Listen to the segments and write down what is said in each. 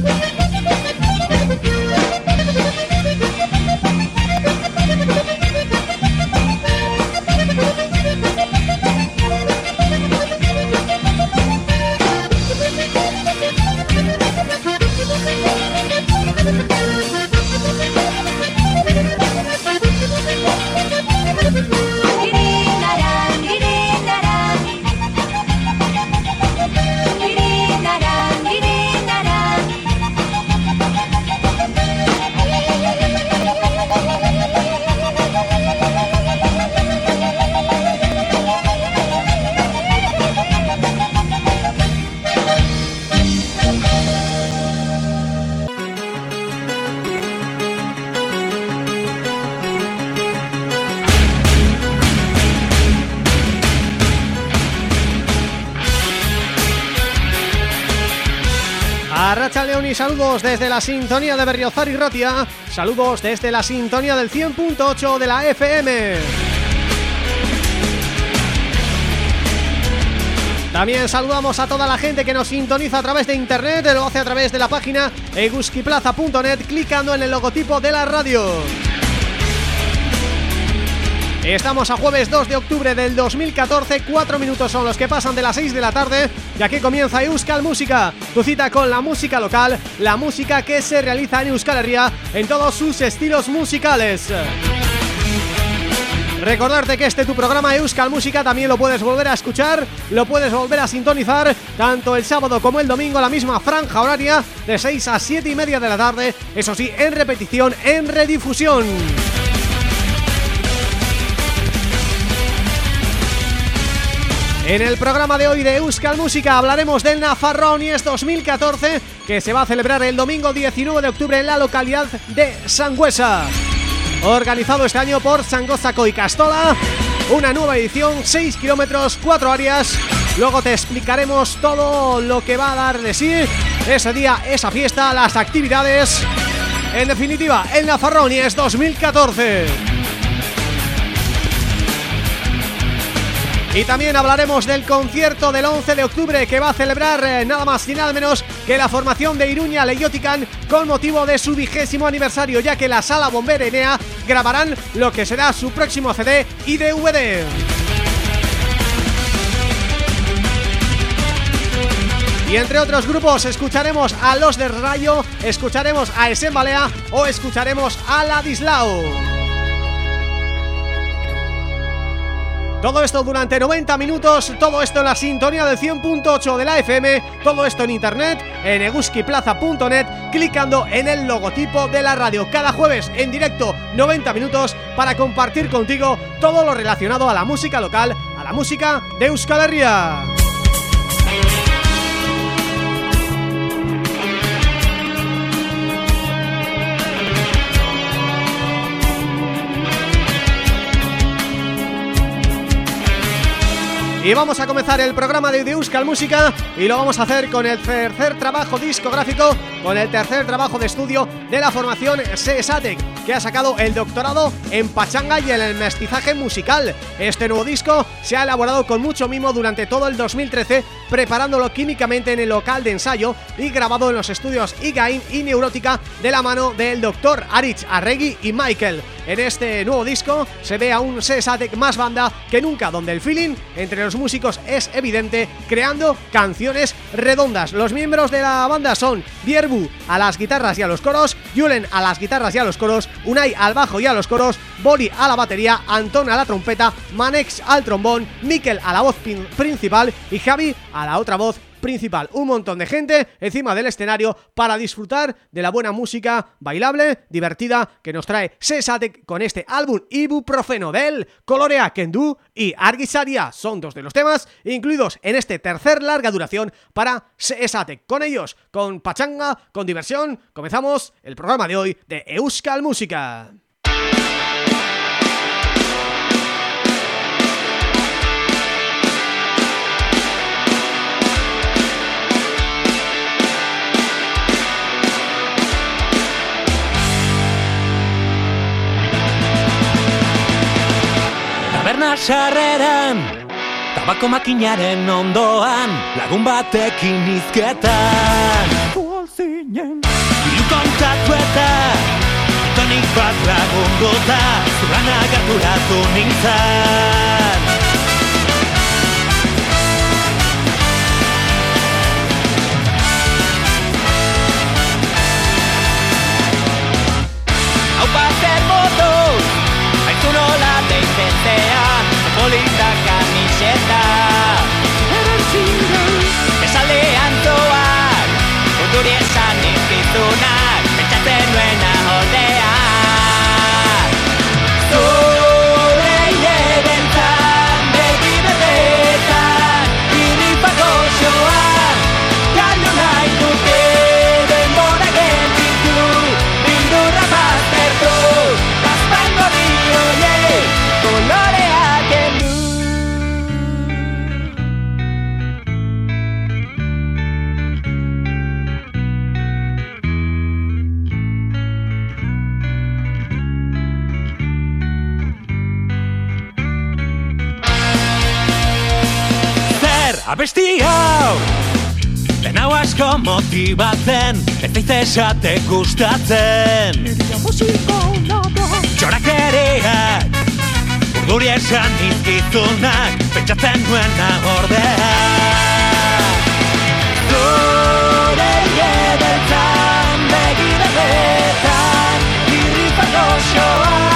Thank you. Desde la sintonía de Berriozar y Ratia. Saludos desde la sintonía del 100.8 de la FM También saludamos a toda la gente que nos sintoniza a través de internet Lo hace a través de la página eguskiplaza.net Clicando en el logotipo de la radio. Estamos a jueves 2 de octubre del 2014, cuatro minutos son los que pasan de las 6 de la tarde y aquí comienza Euskal Música, tu cita con la música local, la música que se realiza en Euskal Herria en todos sus estilos musicales. Recordarte que este tu programa Euskal Música también lo puedes volver a escuchar, lo puedes volver a sintonizar tanto el sábado como el domingo la misma franja horaria de 6 a 7 y media de la tarde, eso sí, en repetición, en redifusión. En el programa de hoy de Euskal Música hablaremos del Nafarronies 2014 que se va a celebrar el domingo 19 de octubre en la localidad de Sangüesa. Organizado este año por Sangozaco y Castola una nueva edición, 6 kilómetros, 4 áreas. Luego te explicaremos todo lo que va a dar de sí ese día, esa fiesta, las actividades. En definitiva, en la Farronies 2014. Y también hablaremos del concierto del 11 de octubre que va a celebrar eh, nada más y nada menos que la formación de Iruña Leyotican con motivo de su vigésimo aniversario ya que la Sala Bombera Enea grabarán lo que será su próximo CD y DVD. Y entre otros grupos escucharemos a Los de Rayo, escucharemos a Esembalea o escucharemos a Ladislao. Todo esto durante 90 minutos, todo esto en la sintonía del 100.8 de la FM, todo esto en internet, en eguskiplaza.net, clicando en el logotipo de la radio. Cada jueves en directo 90 minutos para compartir contigo todo lo relacionado a la música local, a la música de Euskal Herria. Y vamos a comenzar el programa de Euskal Música y lo vamos a hacer con el tercer trabajo discográfico, con el tercer trabajo de estudio de la formación SESATEC, que ha sacado el doctorado en pachanga y en el mestizaje musical. Este nuevo disco se ha elaborado con mucho mimo durante todo el 2013, preparándolo químicamente en el local de ensayo y grabado en los estudios Igain y Neurótica de la mano del doctor Arich Arregui y Michael. En este nuevo disco se ve a un SESATEC más banda que nunca, donde el feeling entre los músicos es evidente, creando canciones redondas. Los miembros de la banda son A las guitarras y a los coros, Julen a las guitarras y a los coros, Unai al bajo y a los coros, Boli a la batería, Anton a la trompeta, Manex al trombón, Mikel a la voz principal y Javi a la otra voz principal. Un montón de gente encima del escenario para disfrutar de la buena música bailable, divertida, que nos trae Sesatec con este álbum Ibuprofeno del Colorea Kendu y Argisaria. Son dos de los temas incluidos en este tercer larga duración para Sesatec. Con ellos, con pachanga, con diversión, comenzamos el programa de hoy de Euskal Música. Taberna sarreran Tabako makinaren ondoan Lagun batekin izketan Uolzinen Ilu kontatu eta Tonik bat lagun gota Zuran agarturatu nintzen polita kamiseta. Erantzira Esalde antoak Odure esan ez dituna motibatzen Ez zaite esate gustatzen. Nirea musiko ona da Txorak ereak Urduri esan izkizunak Pentsatzen nuena ordea Zure hiletan Begira betan Irritan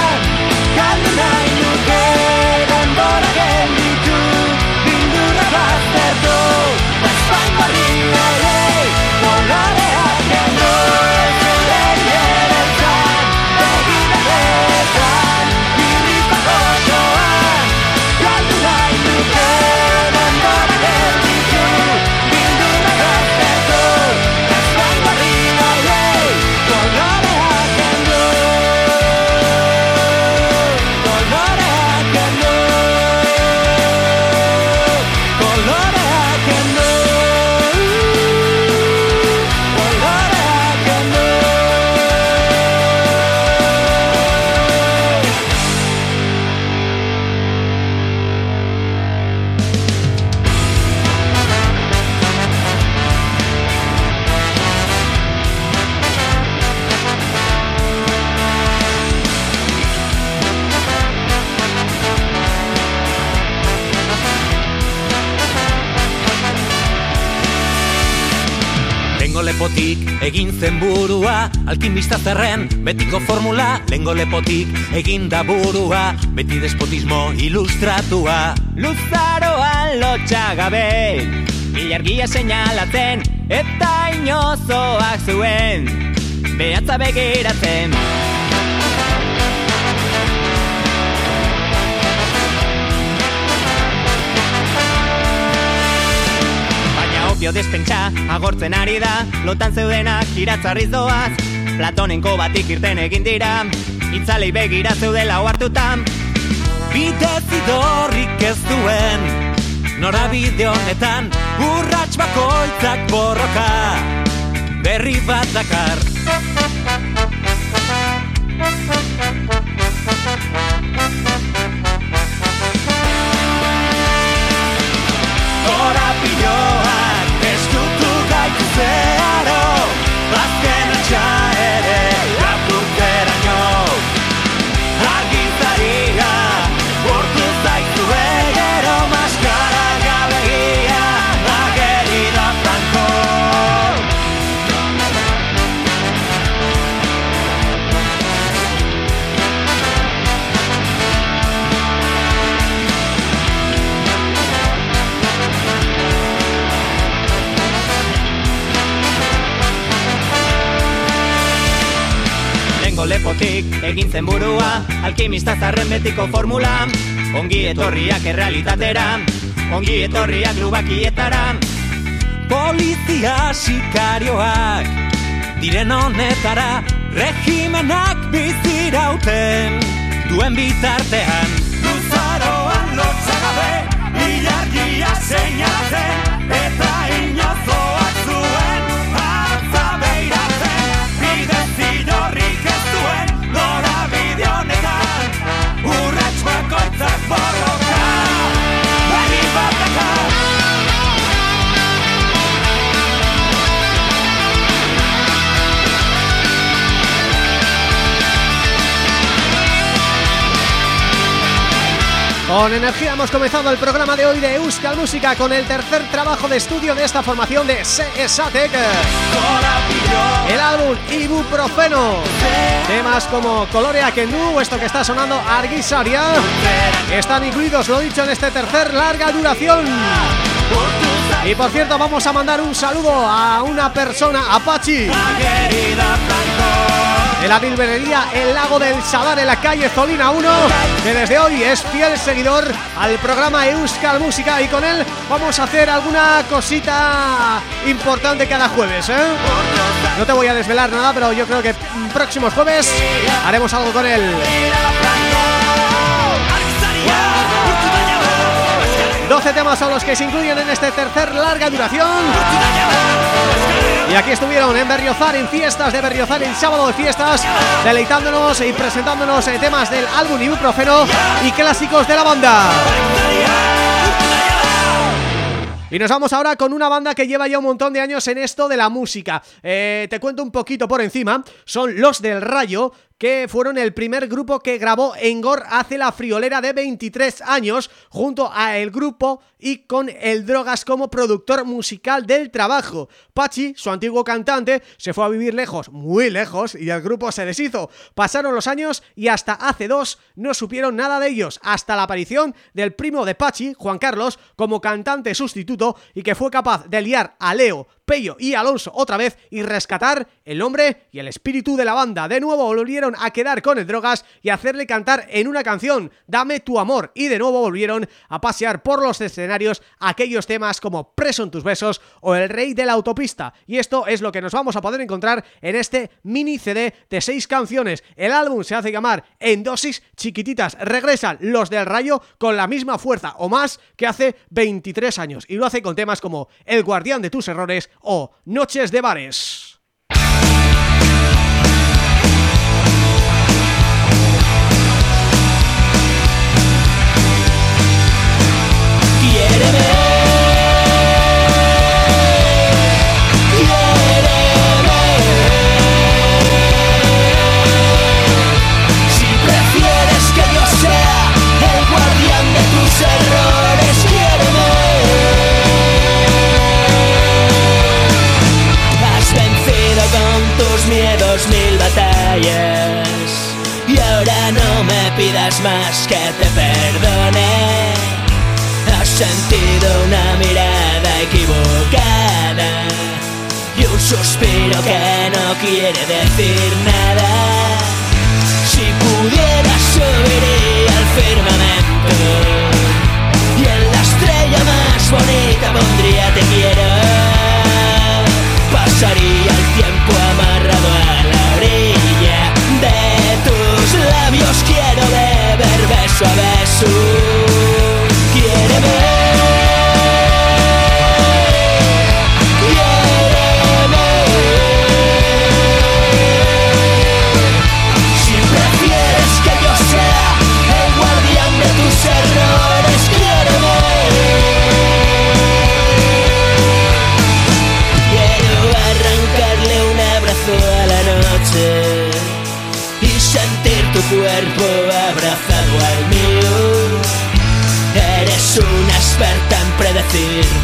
lepotik egin zen burua Alkimista zerren betiko formula Lengo lepotik egin da burua Beti despotismo ilustratua. Luzaroan lotxagabe Ilargia seinalatzen Eta inozoak zuen Behatza begiratzen opio despentsa agortzen ari da Lotan zeudenak iratzarriz doaz. Platonenko batik irten egin dira Itzalei begira zeudela oartutan Bidez idorrik ez duen Norabide honetan Urrats bakoitzak borroka. Berri bat dakar egin zen burua Alkimista zarren betiko formula. Ongi etorriak errealitatera Ongi etorriak lubakietara. Polizia sikarioak Diren honetara Regimenak bizirauten Duen bitartean. Luzaroan lotzagabe Ilargia zeinatzen Con energía hemos comenzado el programa de hoy de Euskal Música con el tercer trabajo de estudio de esta formación de CSATEC El álbum Ibuprofeno. Temas como Colorea Kendu, esto que está sonando Arguisaria Están incluidos, lo dicho, en este tercer larga duración. Y por cierto vamos a mandar un saludo a una persona, Apache de la bilberería El Lago del Sadar en la calle Zolina 1 que desde hoy es fiel seguidor al programa Euskal Música y con él vamos a hacer alguna cosita importante cada jueves ¿eh? No te voy a desvelar nada pero yo creo que próximos jueves haremos algo con él 12 temas son los que se incluyen en este tercer larga duración Y aquí estuvieron en Berriozar, en fiestas de Berriozar, el sábado de fiestas Deleitándonos y presentándonos eh, temas del álbum Ibuprofeno y clásicos de la banda. Y nos vamos ahora con una banda que lleva ya un montón de años en esto de la música. Eh, Te cuento un poquito por encima. Son Los del Rayo que fueron el primer grupo que grabó Engor hace la friolera de 23 años junto a el grupo y con el Drogas como productor musical del trabajo. Pachi, su antiguo cantante, se fue a vivir lejos, muy lejos, y el grupo se deshizo. Pasaron los años y hasta hace dos no supieron nada de ellos, hasta la aparición del primo de Pachi, Juan Carlos, como cantante sustituto y que fue capaz de liar a Leo, Pello y Alonso otra vez y rescatar el nombre y el espíritu de la banda. De nuevo volvieron a quedar con el Drogas y hacerle cantar en una canción Dame tu amor y de nuevo volvieron a pasear por los escenarios aquellos temas como Preso en tus besos o El rey de la autopista y esto es lo que nos vamos a poder encontrar en este mini CD de seis canciones. El álbum se hace llamar En dosis chiquititas. Regresan los del Rayo con la misma fuerza o más que hace 23 años y lo hace con temas como El guardián de tus errores o Noches de Bares. y ahora no me pidas más que te perdone. Has sentido una mirada equivocada y un suspiro que no quiere decir nada. Si pudiera subiría al firmamento y en la estrella más bonita pondría te quiero. Pasaría quiero beber beso a beso. Quiere ver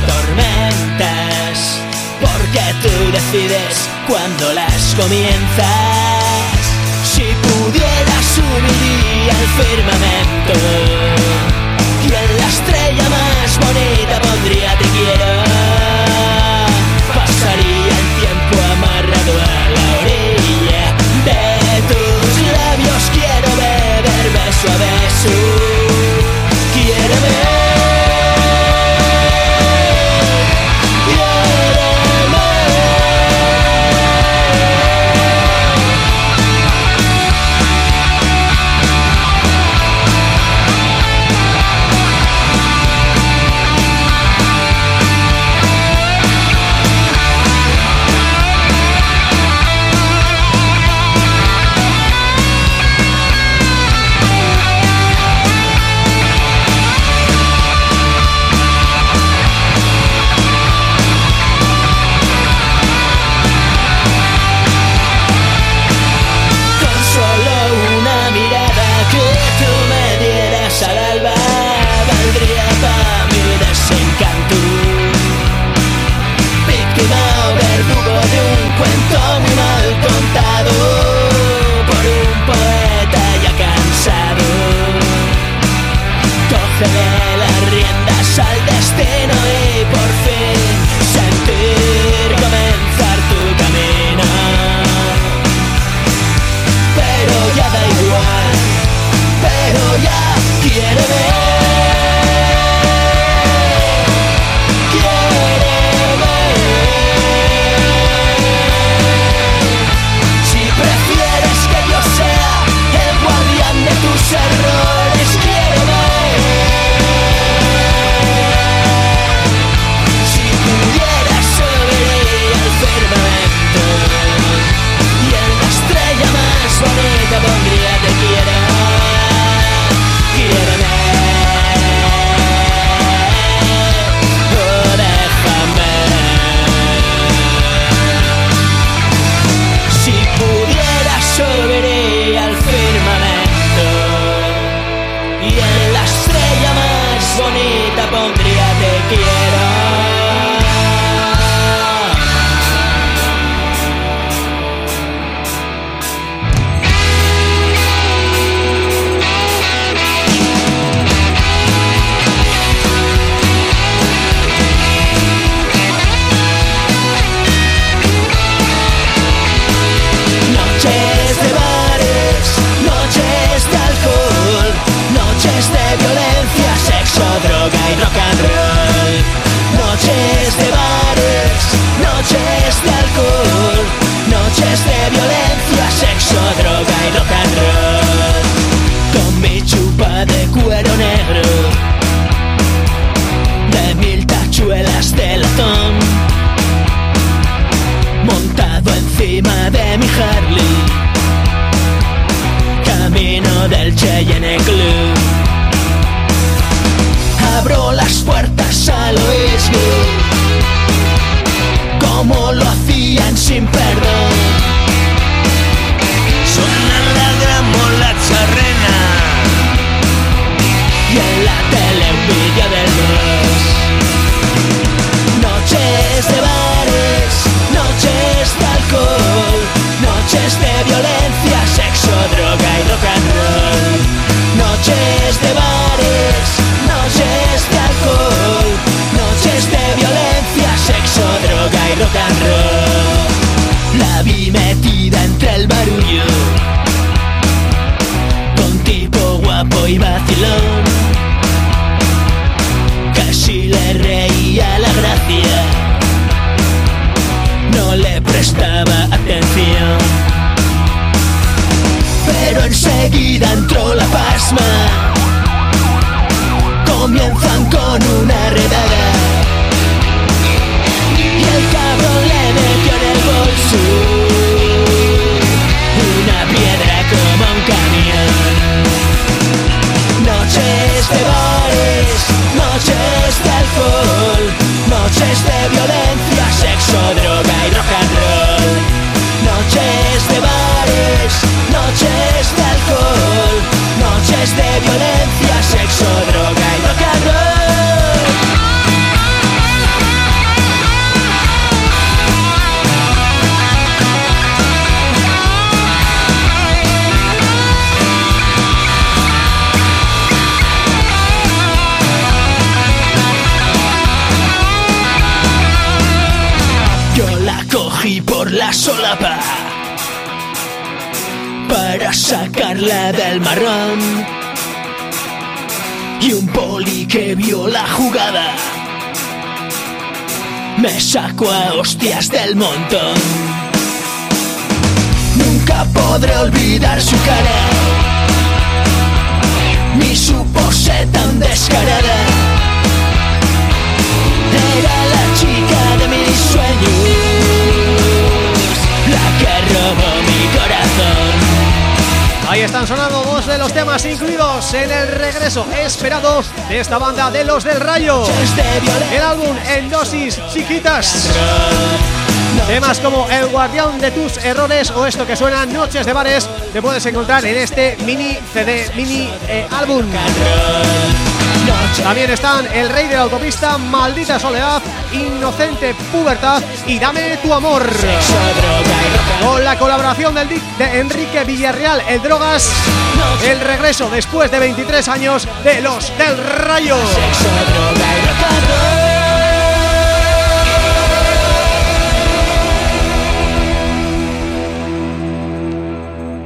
tormentas, porque tú decides cuando las comienzas. Si pudieras subiría al firmamento. Esta banda de Los del Rayo. El álbum en dosis chiquitas. Temas como El guardián de tus errores o esto que suena Noches de bares te puedes encontrar en este mini CD, mini eh, álbum. También están El Rey de la Autopista, Maldita Soledad, Inocente Pubertad y Dame tu Amor. Con la colaboración del de Enrique Villarreal, El Drogas, el regreso después de 23 años de Los del Rayo.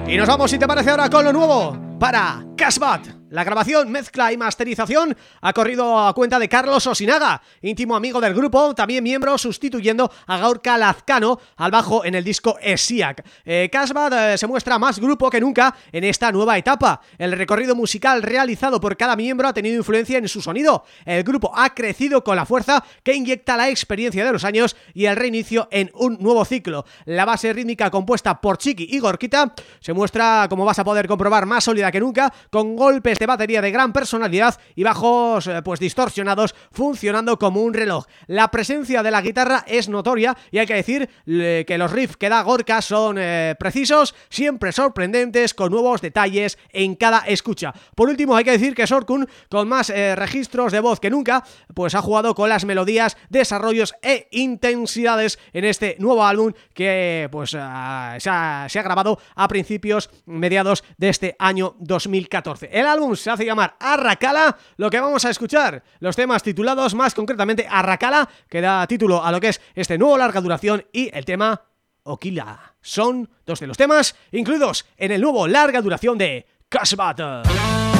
Y nos vamos, si te parece ahora, con lo nuevo para Casbat. La grabación, mezcla y masterización ha corrido a cuenta de Carlos Osinaga, íntimo amigo del grupo, también miembro sustituyendo a Gaurka Lazcano al bajo en el disco Esiac. Eh, Casbah eh, se muestra más grupo que nunca en esta nueva etapa. El recorrido musical realizado por cada miembro ha tenido influencia en su sonido. El grupo ha crecido con la fuerza que inyecta la experiencia de los años y el reinicio en un nuevo ciclo. La base rítmica compuesta por Chiqui y Gorquita se muestra, como vas a poder comprobar, más sólida que nunca, con golpes de batería de gran personalidad y bajos eh, pues distorsionados funcionando como un reloj. La presencia de la guitarra es notoria y hay que decir que los riffs que da Gorka son eh, precisos, siempre sorprendentes, con nuevos detalles en cada escucha. Por último hay que decir que Sorkun, con más eh, registros de voz que nunca, pues ha jugado con las melodías, desarrollos e intensidades en este nuevo álbum que pues ah, se, ha, se ha grabado a principios, mediados de este año 2014. El álbum se hace llamar Arracala, lo que vamos a escuchar, los temas titulados más concretamente Arracala, que da título a lo que es este nuevo larga duración y el tema Okila. Son dos de los temas incluidos en el nuevo larga duración de Cashbat. Erle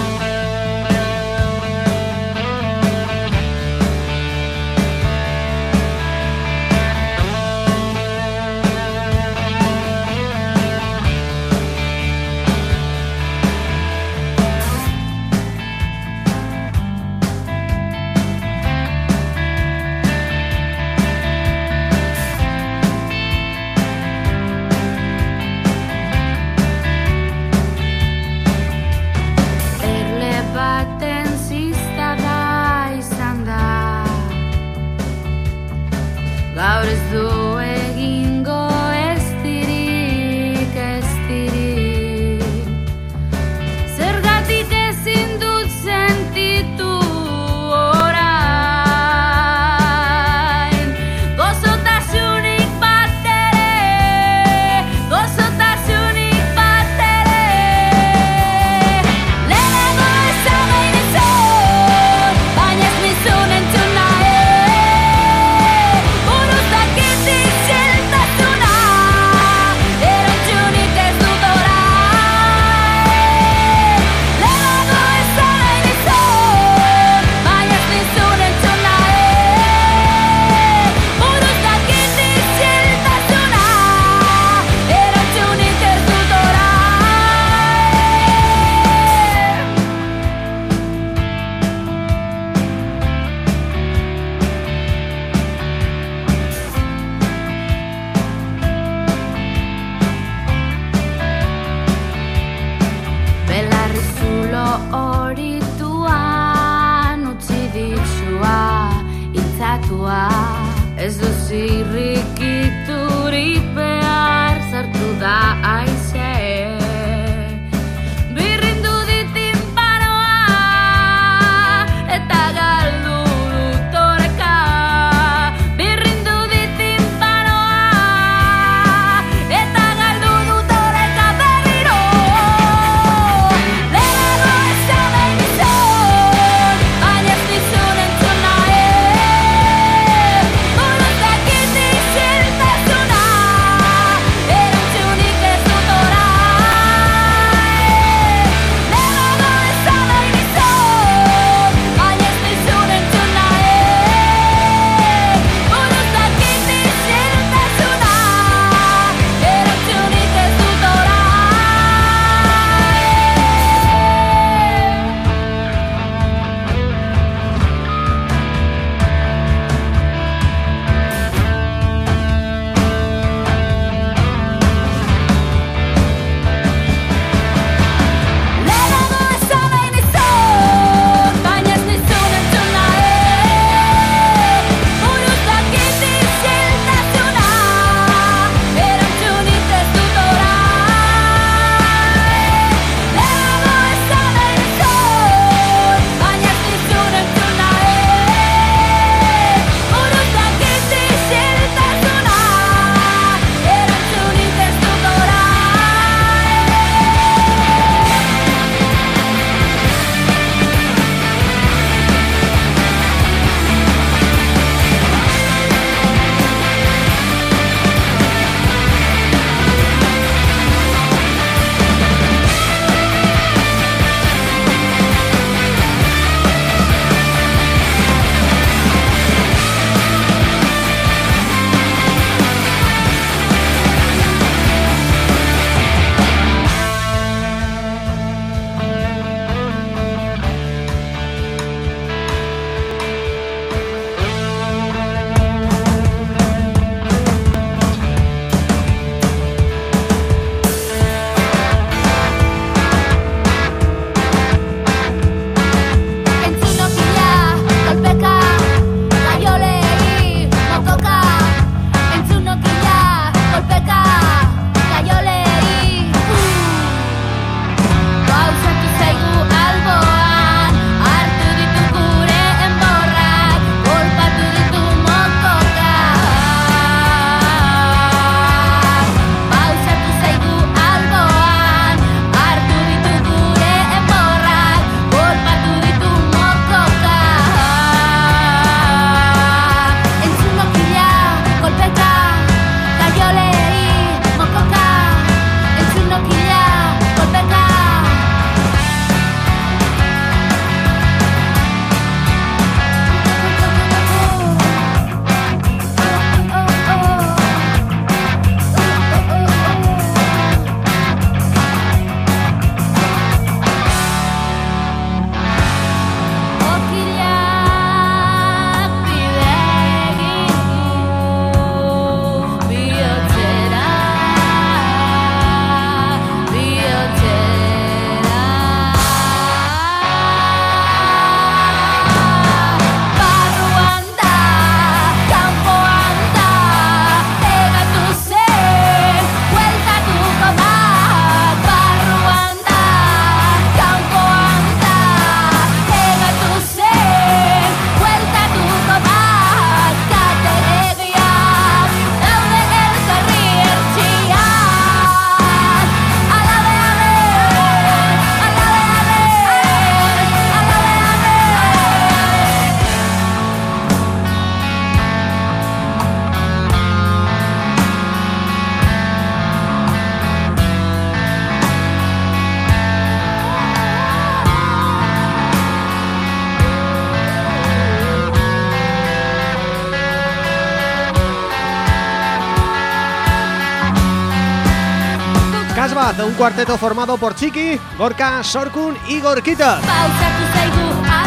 Ciudad, un cuarteto formado por Chiki, Gorka, Sorkun y Gorkita.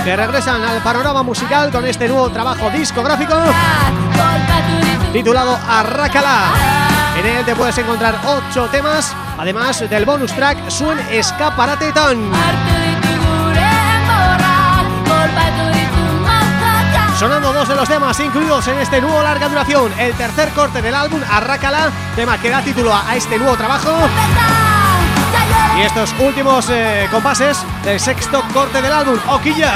Que regresan al panorama musical con este nuevo trabajo discográfico titulado Arrácala. En él te puedes encontrar ocho temas, además del bonus track Suen Escaparate motokak Sonando dos de los temas incluidos en este nuevo larga duración, el tercer corte del álbum Arrácala, tema que da título a este nuevo trabajo y estos últimos eh, compases del sexto corte del álbum, Oquilla.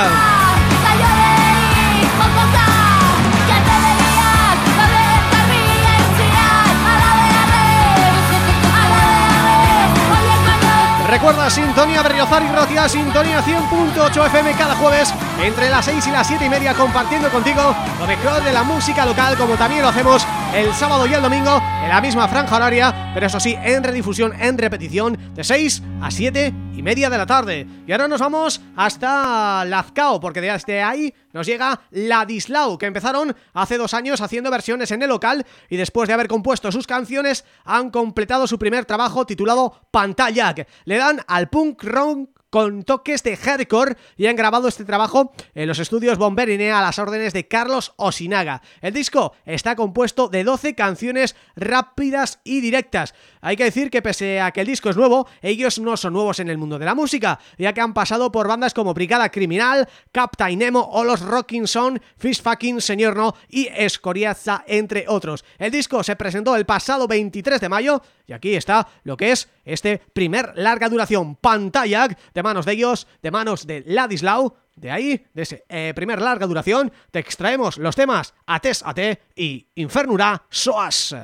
Recuerda Sintonía Berriozar y Rotia, Sintonía 100.8 FM cada jueves entre las 6 y las 7 y media compartiendo contigo lo mejor de la música local como también lo hacemos el sábado y el domingo en la misma franja horaria, pero eso sí, en redifusión, en repetición de 6 a 7 y media de la tarde. Y ahora nos vamos hasta Lazcao, porque desde ahí nos llega Ladislau, que empezaron hace dos años haciendo versiones en el local y después de haber compuesto sus canciones han completado su primer trabajo titulado Pantallac. Le dan al punk rock con toques de hardcore y han grabado este trabajo en los estudios Bomberinea a las órdenes de Carlos Osinaga. El disco está compuesto de 12 canciones rápidas y directas. Hay que decir que pese a que el disco es nuevo, ellos no son nuevos en el mundo de la música, ya que han pasado por bandas como Brigada Criminal, Captain Nemo o los Rocking Son, Fish Fucking Señor No y Escoriaza, entre otros. El disco se presentó el pasado 23 de mayo y aquí está lo que es este primer larga duración pantalla de manos de ellos, de manos de Ladislau. De ahí, de ese eh, primer larga duración, te extraemos los temas Ates Ate y Infernura Soas.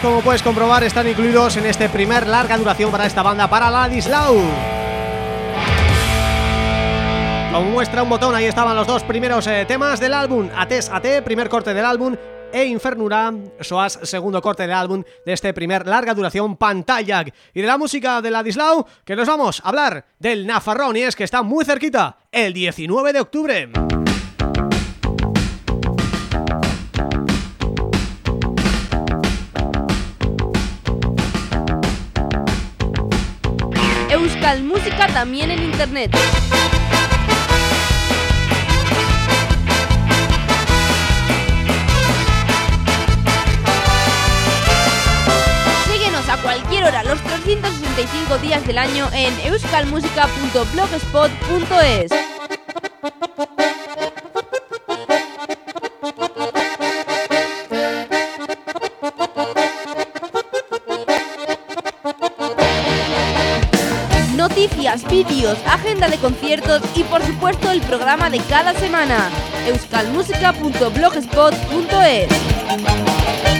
Temas, como puedes comprobar, están incluidos en este primer larga duración para esta banda, para Ladislau. Como muestra un botón, ahí estaban los dos primeros eh, temas del álbum Ates AT, primer corte del álbum e Infernura, Soas, segundo corte del álbum de este primer larga duración Pantalla y de la música de Ladislau que nos vamos a hablar del Nafarrón y es que está muy cerquita, el 19 de octubre. Euskal Música también en internet. Síguenos a cualquier hora los 365 días del año en euskalmusica.blogspot.es. Vídeos, agenda de conciertos y por supuesto el programa de cada semana. euskalmusica.blogspot.es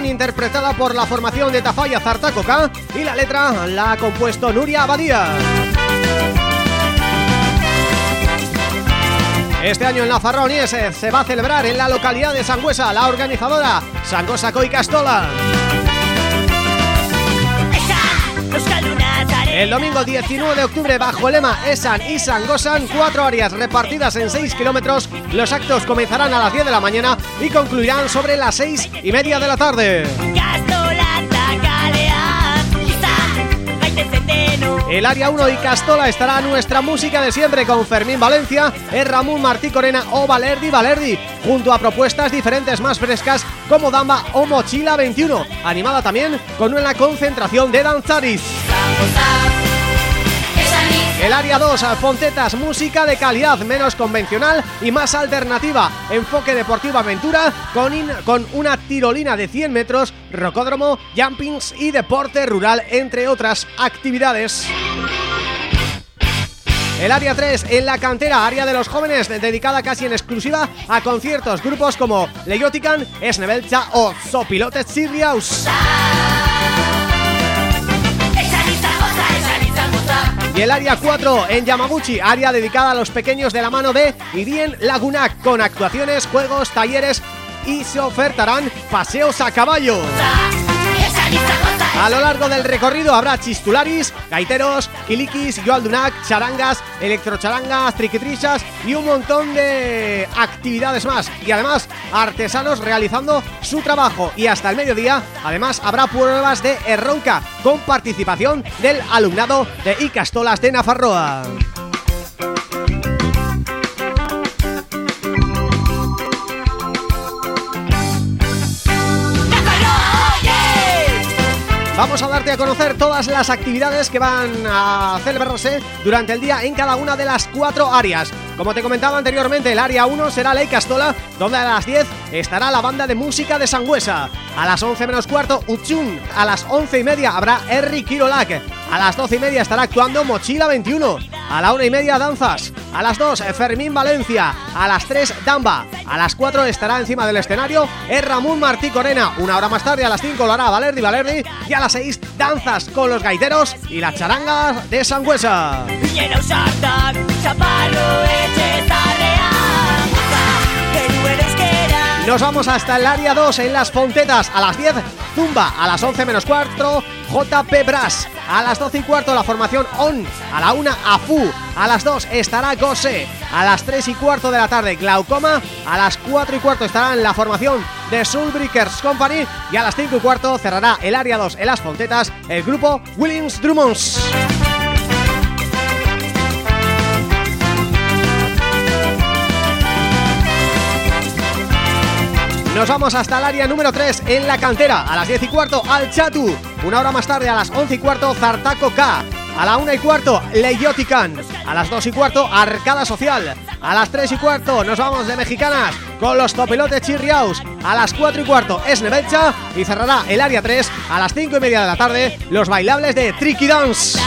interpretada por la formación de Tafalla Zartacoca y la letra la ha compuesto Nuria Abadía. Este año el Nafarrón y ese se va a celebrar en la localidad de Sangüesa, la organizadora Sangosa y Castola. El domingo 19 de octubre bajo el lema Esan y Sangosan, cuatro áreas repartidas en 6 kilómetros, los actos comenzarán a las 10 de la mañana y concluirán sobre las 6 y media de la tarde. El área 1 y Castola estará nuestra música de siempre con Fermín Valencia, el Ramón Martí Corena o Valerdi Valerdi, junto a propuestas diferentes más frescas como Damba o Mochila 21, animada también con una concentración de danzaris. El área 2, Fontetas, música de calidad menos convencional y más alternativa, enfoque deportivo aventura con, con una tirolina de 100 metros, rocódromo, jumpings y deporte rural, entre otras actividades. El área 3 en la cantera, área de los jóvenes, dedicada casi en exclusiva a conciertos, grupos como Leiotican, Esnebelcha o Zopilotes Siriaus. Y el área 4 en Yamaguchi, área dedicada a los pequeños de la mano de Irien Lagunac, con actuaciones, juegos, talleres y se ofertarán paseos a caballo. A lo largo del recorrido habrá chistularis, gaiteros, kilikis, yoaldunak, charangas, electrocharangas, triquitrishas y un montón de actividades más. Y además, artesanos realizando su trabajo. Y hasta el mediodía, además, habrá pruebas de erronca con participación del alumnado de Icastolas de Nafarroa. Vamos a darte a conocer todas las actividades que van a celebrarse durante el día en cada una de las cuatro áreas. Como te comentaba anteriormente, el área 1 será Ley Castola, donde a las 10 estará la banda de música de Sangüesa. A las 11 menos cuarto, Uchun. A las 11 y media habrá Erri Kirolak. A las 12 y media estará actuando Mochila 21. A la 1 y media Danzas. A las 2 Fermín Valencia. A las 3 Damba. A las 4 estará encima del escenario Er Ramón Martí Corena. Una hora más tarde a las 5 lo hará Valerdi Valerdi. Y a las 6 Danzas con los gaiteros y las charangas de Sangüesa. Nos vamos hasta el área 2 en Las Fontetas a las 10 Zumba, a las 11 menos cuarto JP Brass, a las 12 y cuarto la formación ON, a la 1 AFU, a las 2 estará Gose, a las 3 y cuarto de la tarde Glaucoma, a las 4 y cuarto estarán la formación de Soulbreakers Company. Y a las 5 y cuarto cerrará el área 2 en Las Fontetas el grupo Williams Drummonds. Nos vamos hasta el área número 3 en la cantera A las 10 y cuarto al Chatu. Una hora más tarde a las 11 y cuarto Zartaco K. A la 1 y cuarto Leyotican. A las 2 y cuarto Arcada Social. A las 3 y cuarto nos vamos de Mexicanas Con los Topilotes Chirriaus. A las 4 y cuarto Esnebecha Y cerrará el área 3 a las 5 y media de la tarde Los bailables de Tricky Dance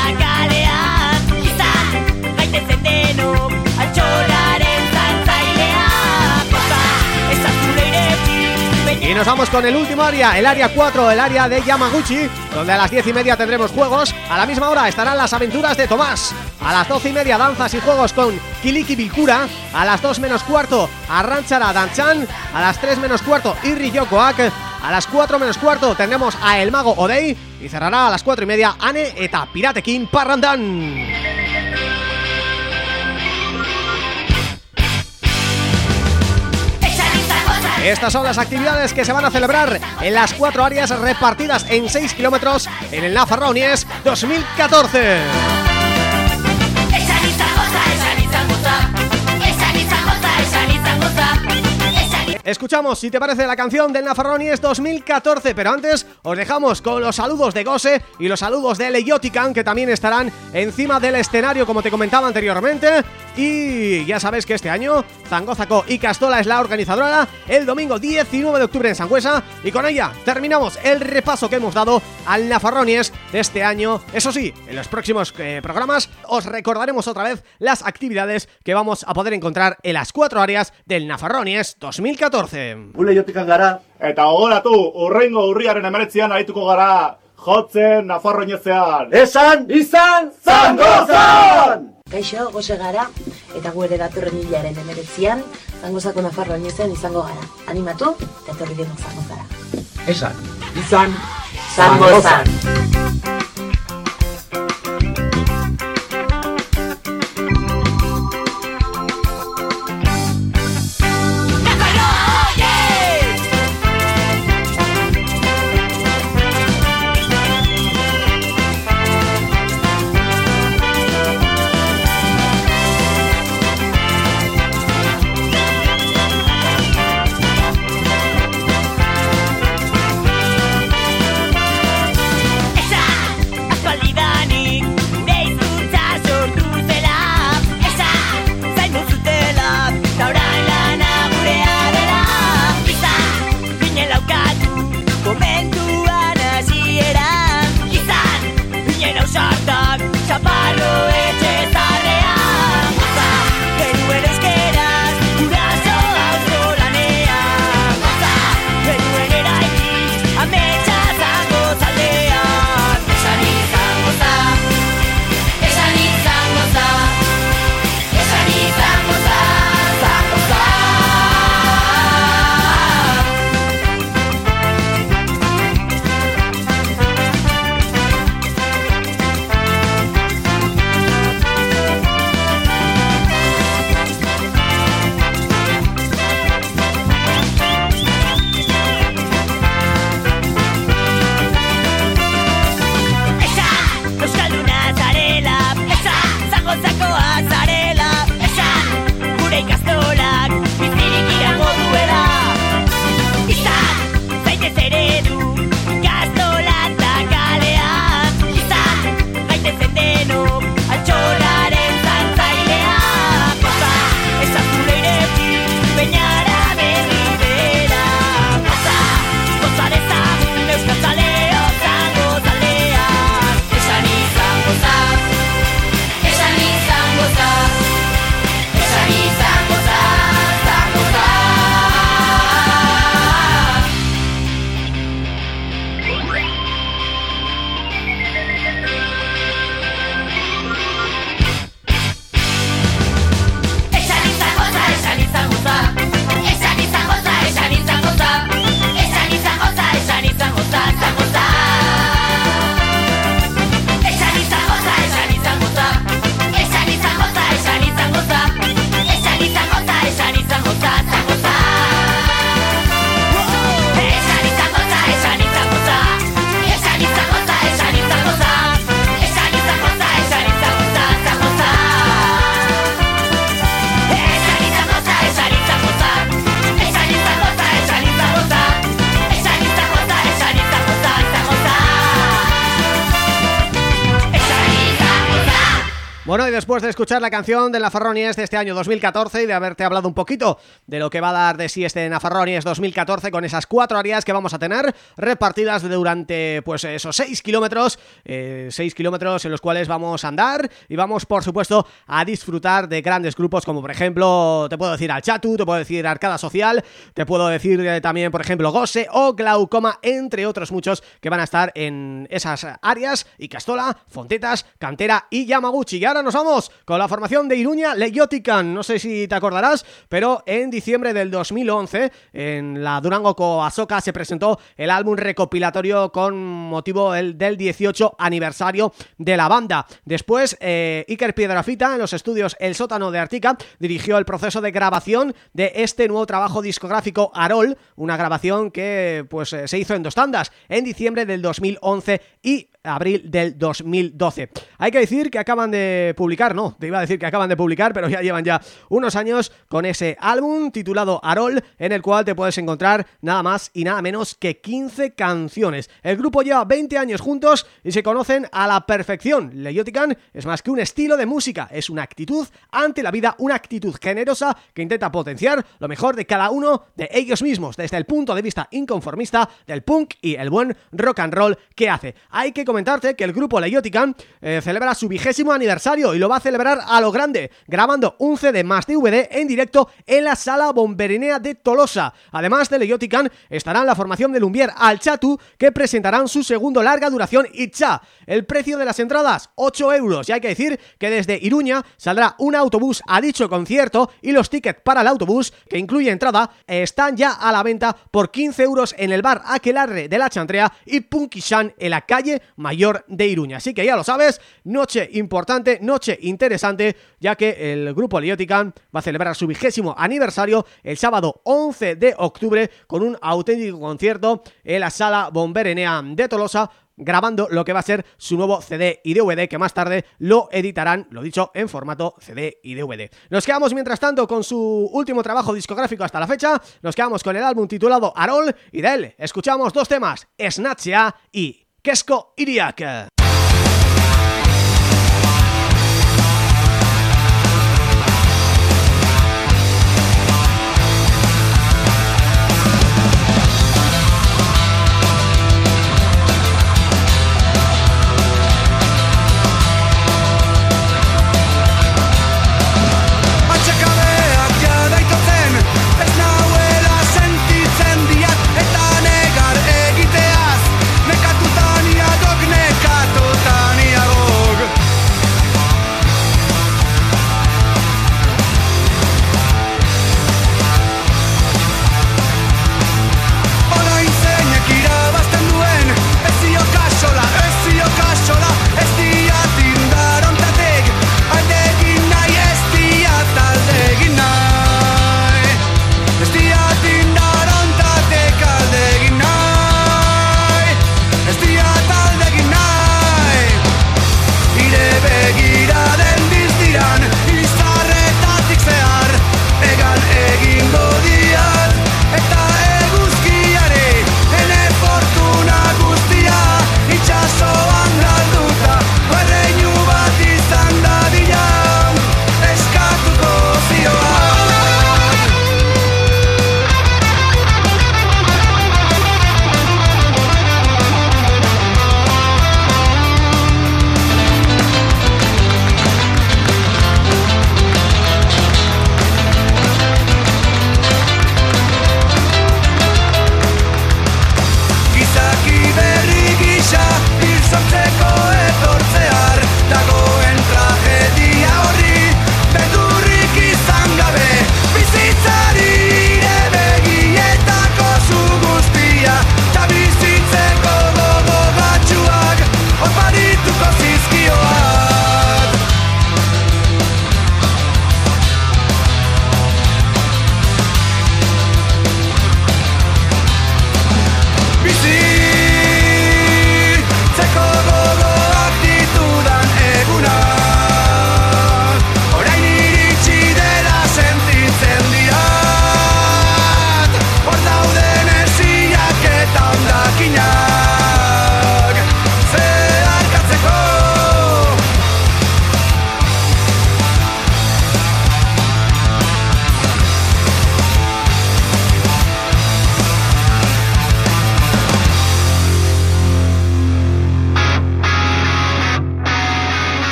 nos vamos con el último área, el área 4, el área de Yamaguchi Donde a las 10 y media tendremos juegos. A la misma hora estarán las aventuras de Tomás. A las 12 y media danzas y juegos con Kiliki Bilkura A las 2 menos cuarto Arranchara Danchan. A las 3 menos cuarto Irri Yokoak. A las 4 menos cuarto tendremos a El Mago Odei. Y cerrará a las 4 y media Ane eta Piratekin Parrandan Estas son las actividades que se van a celebrar en las cuatro áreas repartidas en 6 kilómetros en el Nafarronies 2014. Escuchamos, si te parece, la canción del Nafarronies 2014 Pero antes os dejamos con los saludos de Gose y los saludos de Leyotican Que también estarán encima del escenario, como te comentaba anteriormente. Y ya sabes que este año Zangozaco y Castola es la organizadora El domingo 19 de octubre en Sangüesa Y con ella terminamos el repaso que hemos dado al Nafarronies de este año. Eso sí, en los próximos eh, programas os recordaremos otra vez las actividades que vamos a poder encontrar en las cuatro áreas del Nafarronies 2014 Gule jotikan gara. Eta gogoratu, urrengo urriaren emeretzian arituko gara jotzen Nafarroinezean. Esan, izan, zangozan! Kaixo, goze gara, eta gu ere datorren hilaren emeretzian, zangozako Nafarroa inezen izango gara. Animatu, eta etorri denok zangozara. Esan, izan, Zangozan! Bueno, después de escuchar la canción de Nafarronies de este año 2014 y de haberte hablado un poquito de lo que va a dar de sí este Nafarronies 2014 con esas cuatro áreas que vamos a tener repartidas durante pues esos seis kilómetros, eh, seis kilómetros en los cuales vamos a andar y vamos por supuesto a disfrutar de grandes grupos como por ejemplo, te puedo decir Al Chatu, te puedo decir Arcada Social, te puedo decir eh, también por ejemplo Gose o Glaucoma, entre otros muchos que van a estar en esas áreas y Castola, Fontetas, Cantera y Yamaguchi. Y ahora nos vamos con la formación de Iruña Leyotican. No sé si te acordarás, pero en diciembre del 2011, en la Durango Coazoca se presentó el álbum recopilatorio con motivo del 18 aniversario de la banda. Después, eh, Iker Piedrafita, en los estudios El Sótano de Artica, dirigió el proceso de grabación de este nuevo trabajo discográfico Arol, una grabación que pues eh, se hizo en dos tandas, en diciembre del 2011 y abril del 2012. Hay que decir que acaban de publicar, no, te iba a decir que acaban de publicar, pero ya llevan ya unos años con ese álbum titulado Arol, en el cual te puedes encontrar nada más y nada menos que 15 canciones. El grupo lleva 20 años juntos y se conocen a la perfección. Leyotican es más que un estilo de música, es una actitud ante la vida, una actitud generosa que intenta potenciar lo mejor de cada uno de ellos mismos, desde el punto de vista inconformista del punk y el buen rock and roll que hace. Hay que comentarte que el grupo Leyotican eh, celebra su vigésimo aniversario y lo va a celebrar a lo grande, grabando un CD más DVD en directo en la Sala Bomberinea de Tolosa. Además de Leyotican estarán la formación de Lumbier al Chatu que presentarán su segundo larga duración Itcha. El precio de las entradas, 8 euros y hay que decir que desde Iruña saldrá un autobús a dicho concierto y los tickets para el autobús, que incluye entrada, están ya a la venta por 15 euros en el bar Aquelarre de la Chantrea y Punkishan en la calle Mayor de Iruña. Así que ya lo sabes, noche importante, noche interesante, ya que el grupo Liotican va a celebrar su vigésimo aniversario el sábado 11 de octubre con un auténtico concierto en la Sala Bomberenea de Tolosa grabando lo que va a ser su nuevo CD y DVD que más tarde lo editarán, lo dicho, en formato CD y DVD. Nos quedamos mientras tanto con su último trabajo discográfico hasta la fecha, nos quedamos con el álbum titulado Arol y de él escuchamos dos temas, Snatchea y Kesko Iriak.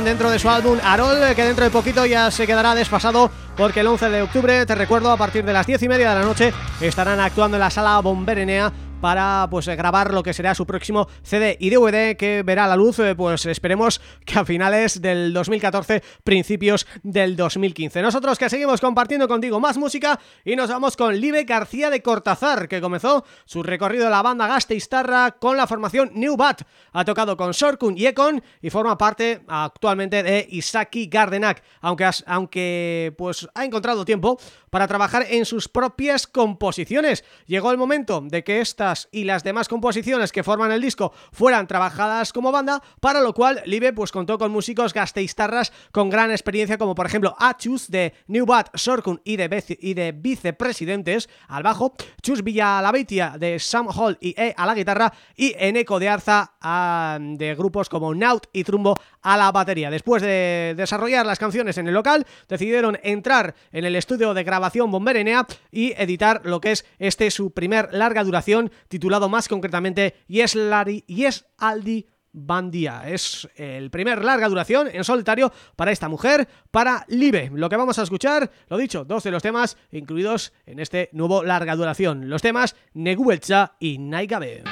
Dentro de su álbum Arol, que dentro de poquito ya se quedará desfasado porque el 11 de octubre, te recuerdo, a partir de las 10 y media de la noche estarán actuando en la sala Bomberenea para pues grabar lo que será su próximo CD y DVD que verá la luz, eh, pues esperemos a finales del 2014, principios del 2015. Nosotros que seguimos compartiendo contigo más música y nos vamos con Libe García de Cortázar, que comenzó su recorrido de la banda Gasteiztarra con la formación New Bat. Ha tocado con Sorkun y Ekon y forma parte actualmente de Isaki Gardenak, aunque, aunque pues ha encontrado tiempo para trabajar en sus propias composiciones. Llegó el momento de que estas y las demás composiciones que forman el disco fueran trabajadas como banda, para lo cual Libe pues contó con músicos gasteiztarras con gran experiencia como por ejemplo Achus de New Bat, Sorkun y de, y de Vicepresidentes al bajo, Chus Villalabeitia de Sam Hall y E a la guitarra y Eneco de Arza de grupos como Naut y Trumbo a la batería. Después de desarrollar las canciones en el local, decidieron entrar en el estudio de grabación Bomberenea y editar lo que es este su primer larga duración, titulado más concretamente Yes Lari, Yes Aldi Bandia. Es el primer larga duración en solitario para esta mujer, para Libe. Lo que vamos a escuchar, lo dicho, dos de los temas incluidos en este nuevo larga duración. Los temas Neguelcha y Naigabe.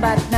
but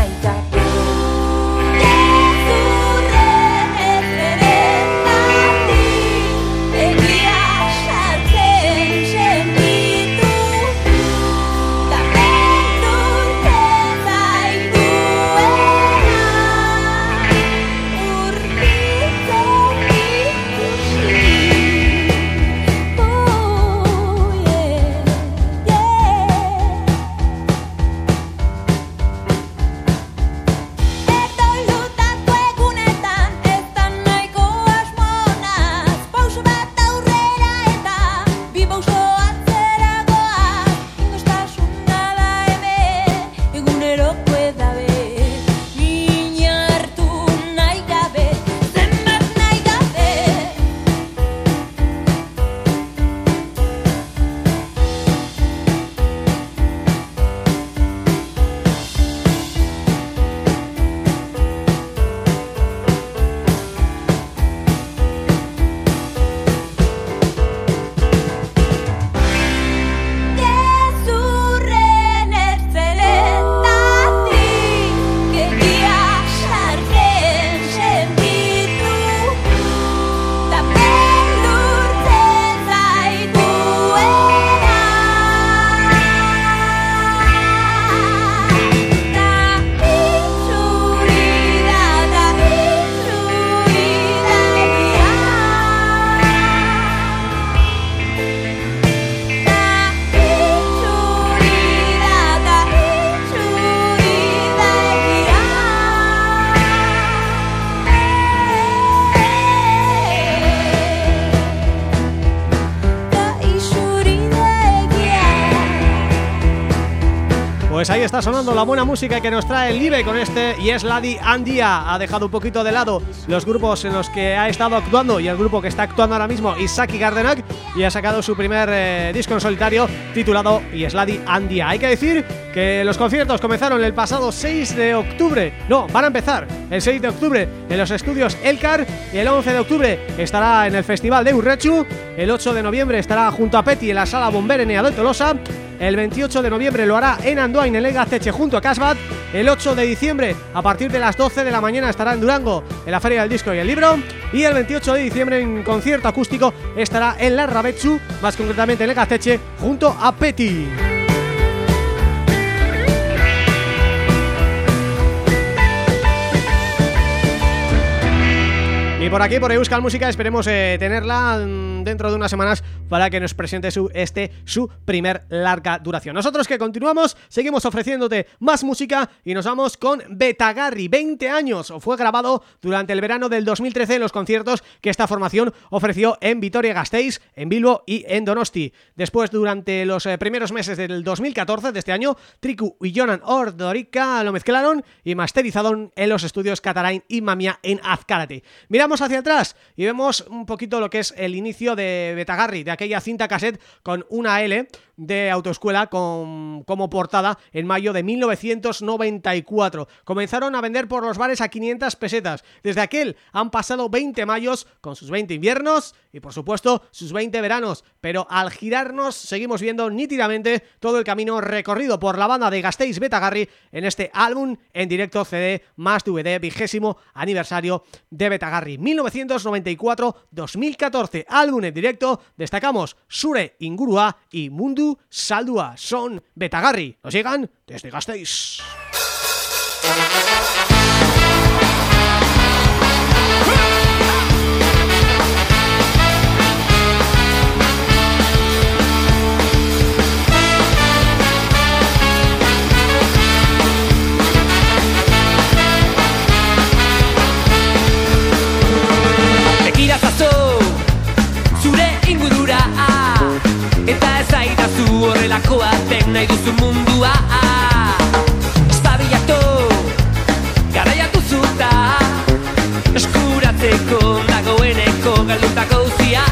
sonando la buena música que nos trae Live con este y es Ladi Andia. Ha dejado un poquito de lado los grupos en los que ha estado actuando y el grupo que está actuando ahora mismo, Isaki Gardenak, y ha sacado su primer eh, disco en solitario titulado Y es Ladi Andia. Hay que decir que los conciertos comenzaron el pasado 6 de octubre. No, van a empezar el 6 de octubre en los estudios Elcar y el 11 de octubre estará en el Festival de Urrechu. El 8 de noviembre estará junto a Peti en la Sala Bomberenea de Tolosa el 28 de noviembre lo hará en Andoain, en Legaceche, junto a Casbat. El 8 de diciembre, a partir de las 12 de la mañana, estará en Durango, en la Feria del Disco y el Libro. Y el 28 de diciembre, en concierto acústico, estará en La Rabetsu, más concretamente en Legaceche, junto a Peti. Y por aquí, por Euskal Música, esperemos eh, tenerla mm, dentro de unas semanas para que nos presente su, este su primer larga duración. Nosotros que continuamos, seguimos ofreciéndote más música y nos vamos con Betagarri, 20 años. Fue grabado durante el verano del 2013 en los conciertos que esta formación ofreció en Vitoria-Gasteiz, en Bilbo y en Donosti. Después, durante los eh, primeros meses del 2014 de este año, Triku y Jonan Ordorica lo mezclaron y masterizaron en los estudios Catarain y Mamia en Azcárate. Miramos hacia atrás y vemos un poquito lo que es el inicio de Betagarri, de aquella cinta cassette con una L de autoescuela con, como portada en mayo de 1994. Comenzaron a vender por los bares a 500 pesetas. Desde aquel han pasado 20 mayos con sus 20 inviernos y por supuesto sus 20 veranos, pero al girarnos seguimos viendo nítidamente todo el camino recorrido por la banda de Gasteiz Betagarri en este álbum en directo CD más DVD vigésimo aniversario de Betagarri 1994-2014 álbum en directo destacamos Sure Ingurua y Mundu Saldua son Betagarri. Nos llegan desde Gasteiz. Horrelakoa den nahi duzu mundua. Espabilatu, garaiatu zuta Eskuratzeko nagoeneko galdutako uzia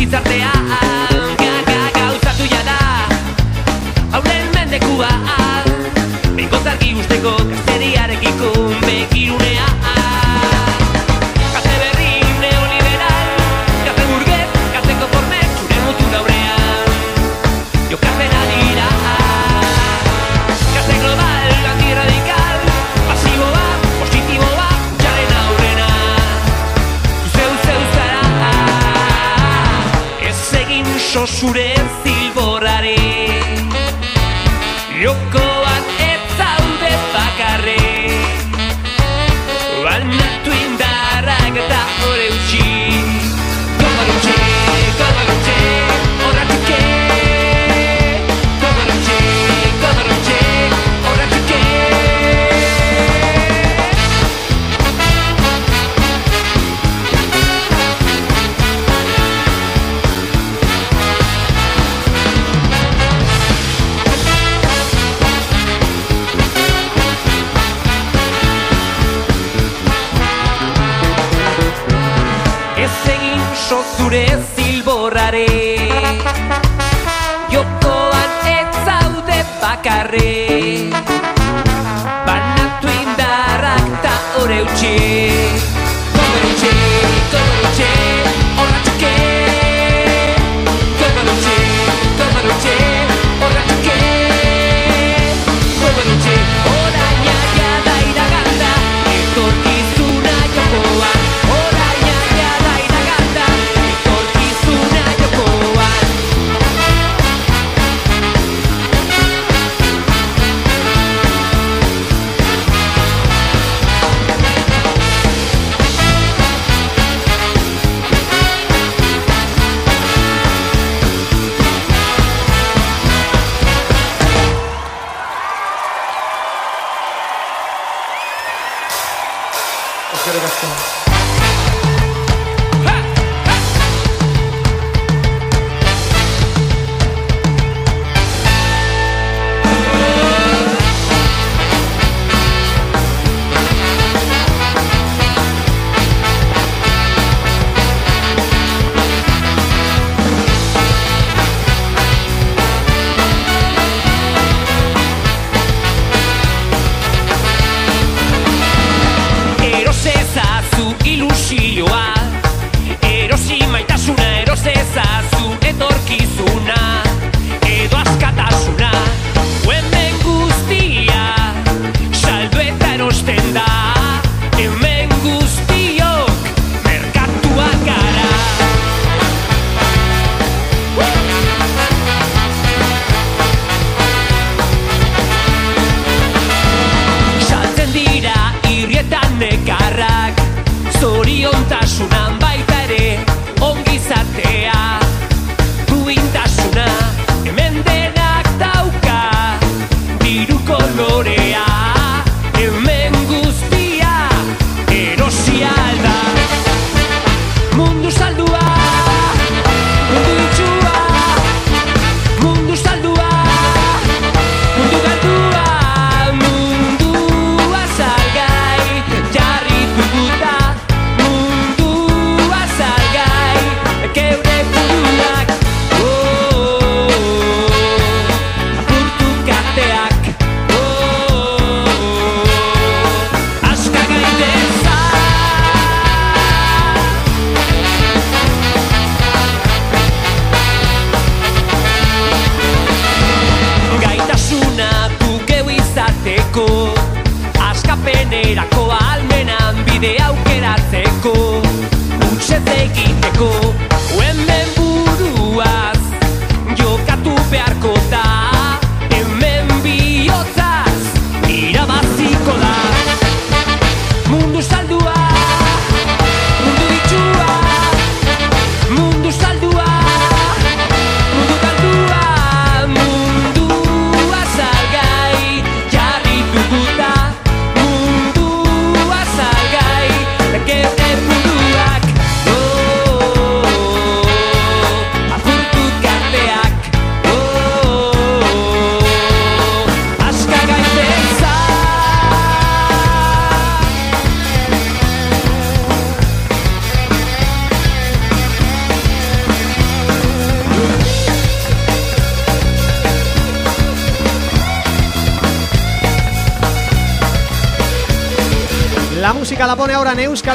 gizartea Gaga gauzatu jada. Haulen mendekua. Bengo zargi usteko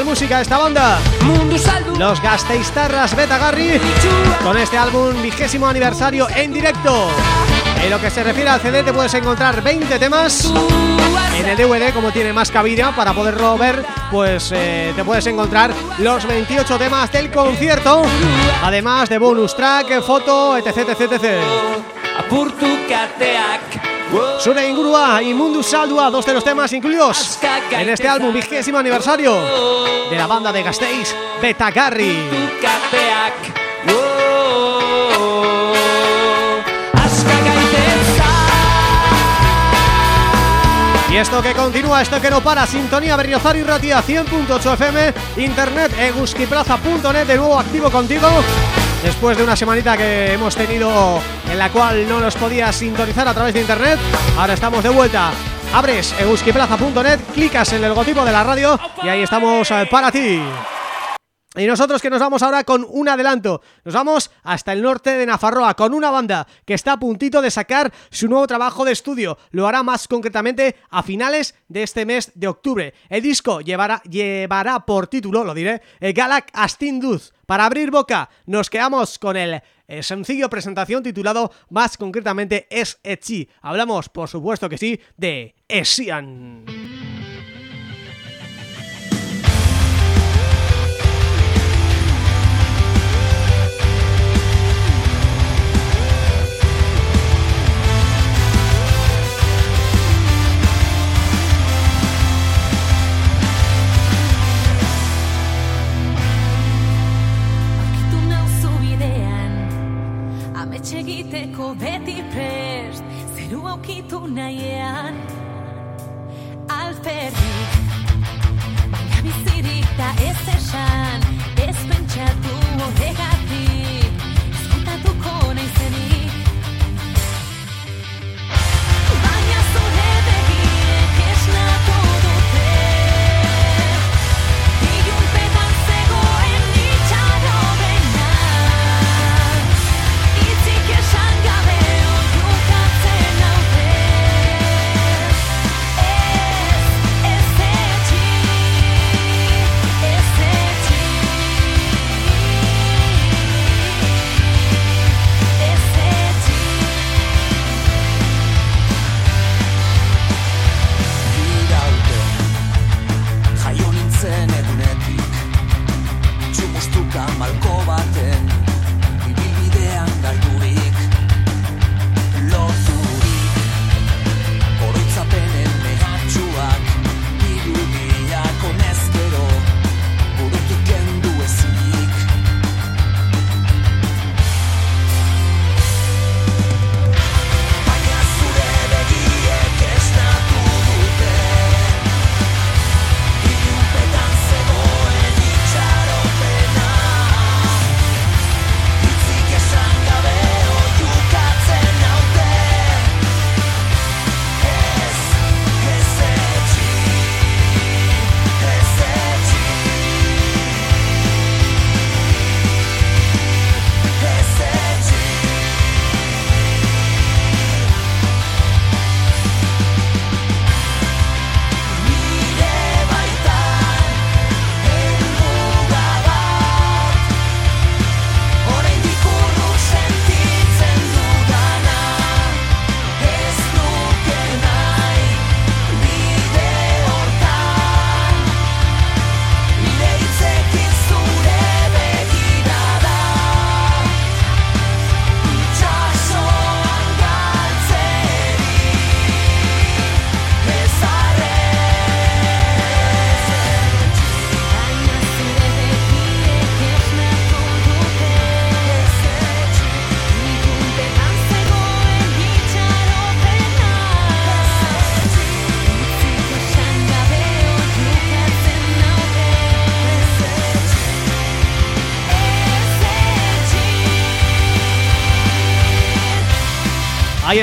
Música esta banda. Los Gasteiztarras Betagarri Con este álbum vigésimo aniversario en directo. En lo que se refiere al CD te puedes encontrar 20 temas En el DVD como tiene más cabida para poderlo ver Pues eh, te puedes encontrar los 28 temas del concierto Además de bonus track, foto, etc, etc, etc. Zure ingurua y Mundu Saldua, dos de los temas incluidos en este álbum vigésimo aniversario de la banda de Gasteiz, Betagarri. Oh Y esto que continúa, esto que no para, sintonía Berriozar y Ratia 100.8 FM, internet eguskiplaza.net, de nuevo activo contigo. Después de una semanita que hemos tenido en la cual no nos podías sintonizar a través de internet, ahora estamos de vuelta. Abres eguskiplaza.net, clicas en el logotipo de la radio y ahí estamos eh, para ti. Y nosotros que nos vamos ahora con un adelanto. Nos vamos hasta el norte de Nafarroa Con una banda que está a puntito de sacar Su nuevo trabajo de estudio. Lo hará más concretamente a finales de este mes de octubre. El disco llevará, llevará por título, lo diré eh, Galak Astinduz Para abrir boca nos quedamos con el eh, sencillo presentación titulado Más concretamente Es Echi Hablamos, por supuesto que sí, de Esian. Egiteko beti prest Zeru aukitu nahiean Alferrik. Baina bizirik Eta ez esan, ez pentsatu horregatik. Zutatuko naizenik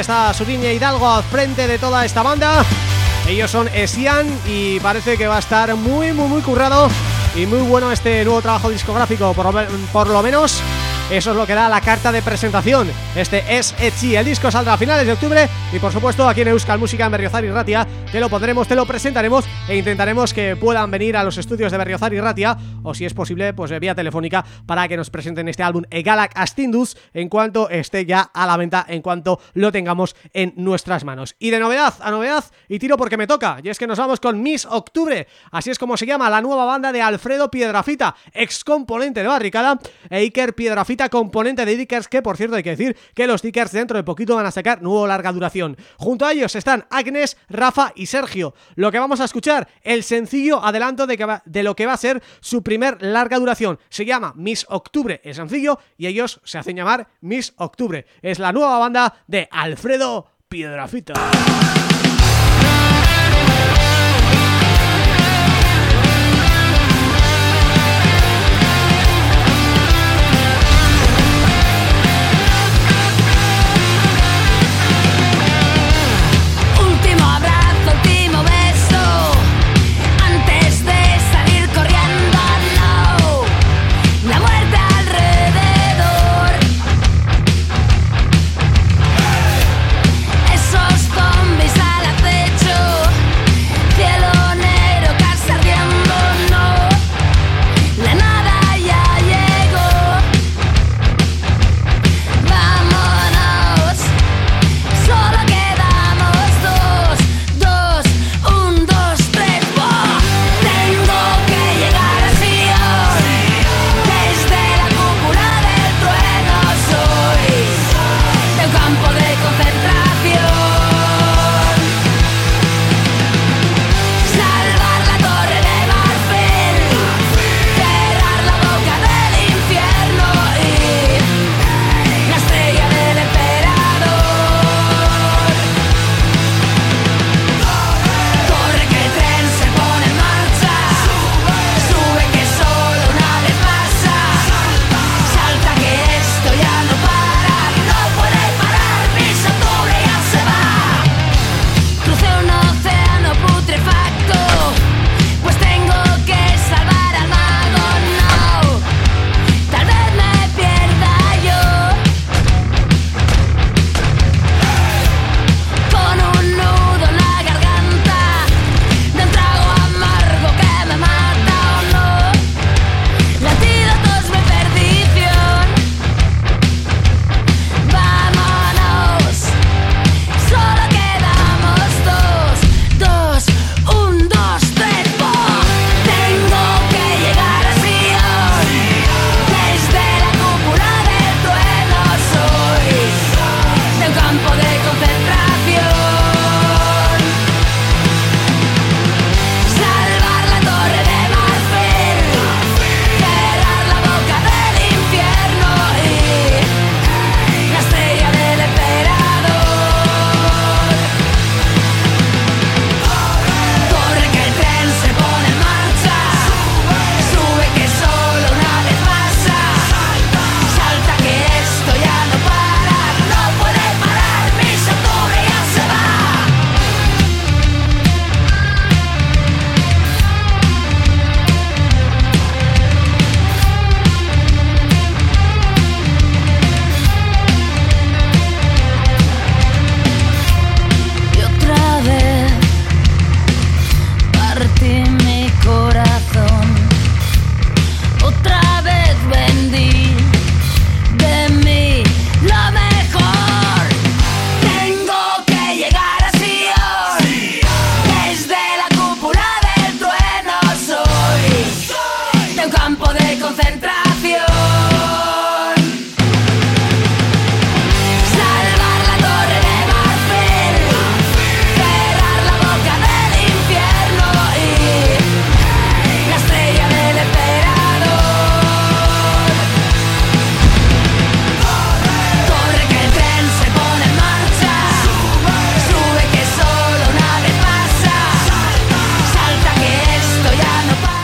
está Suriña Hidalgo al frente de toda esta banda. Ellos son Esian y parece que va a estar muy muy muy currado Y muy bueno este nuevo trabajo discográfico Por, por lo menos eso es lo que da la carta de presentación. Este es Echi, el disco saldrá a finales de octubre Y por supuesto aquí en Euskal Música en Berriozar y Ratia Te lo pondremos, te lo presentaremos E intentaremos que puedan venir a los estudios de Berriozar y Ratia O si es posible, pues eh, vía telefónica Para que nos presenten este álbum Egalak Astindus En cuanto esté ya a la venta En cuanto lo tengamos en nuestras manos. Y de novedad a novedad Y tiro porque me toca Y es que nos vamos con Miss Octubre. Así es como se llama la nueva banda de Alfredo Piedrafita Ex componente de Barricada E Piedrafita, componente de Dickers Que por cierto hay que decir que los Dickers dentro de poquito Van a sacar nuevo larga duración. Junto a ellos están Agnes, Rafa y Sergio. Lo que vamos a escuchar El sencillo adelanto de, de lo que va a ser Su primer larga duración. Se llama Miss Octubre, el sencillo Y ellos se hacen llamar Miss Octubre. Es la nueva banda de Alfredo Piedrafita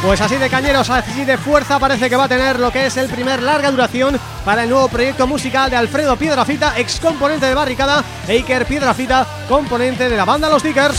Pues así de cañeros, así de fuerza parece que va a tener lo que es el primer larga duración para el nuevo proyecto musical de Alfredo Piedrafita, ex componente de Barricada, Iker Piedrafita, componente de la banda Los Dickers.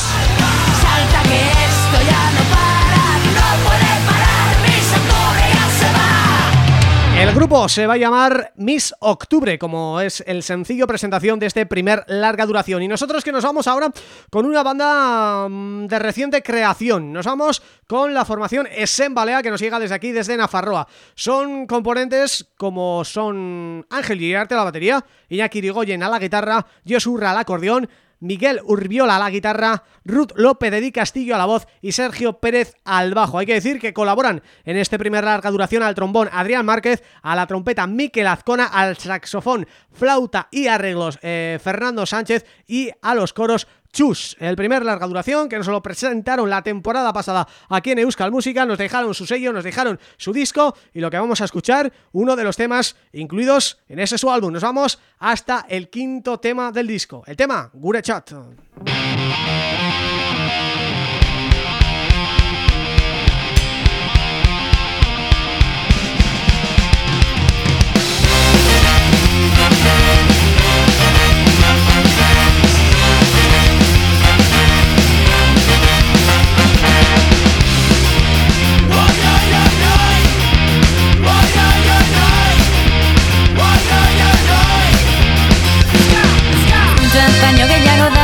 El grupo se va a llamar Miss Octubre, como es el sencillo presentación de este primer larga duración. Y nosotros que nos vamos ahora con una banda mm, de reciente creación. Nos vamos con la formación Esen Balea, que nos llega desde aquí, desde Nafarroa. Son componentes como son Ángel Guillarte a la batería, Iñaki Irigoyen a la guitarra, Josurra al acordeón, Miguel Urbiola a la guitarra, Ruth López de Di Castillo a la voz y Sergio Pérez al bajo. Hay que decir que colaboran en este primer larga duración al trombón Adrián Márquez, a la trompeta Miquel Azcona, al saxofón, flauta y arreglos eh, Fernando Sánchez y a los coros Chus, el primer larga duración que nos lo presentaron la temporada pasada aquí en Euskal Música, nos dejaron su sello, nos dejaron su disco y lo que vamos a escuchar, uno de los temas incluidos en ese su álbum. Nos vamos hasta el quinto tema del disco, el tema Gure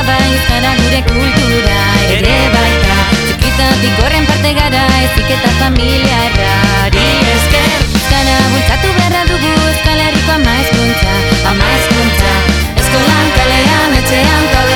bai euskara gure kultura ere baita Txikitatik horren parte gara ezik eta familiarrari esker. Euskara bultzatu beharra dugu euskal herriko ama eskuntza, ama eskuntza Eskolan kalean, etxean, tabernan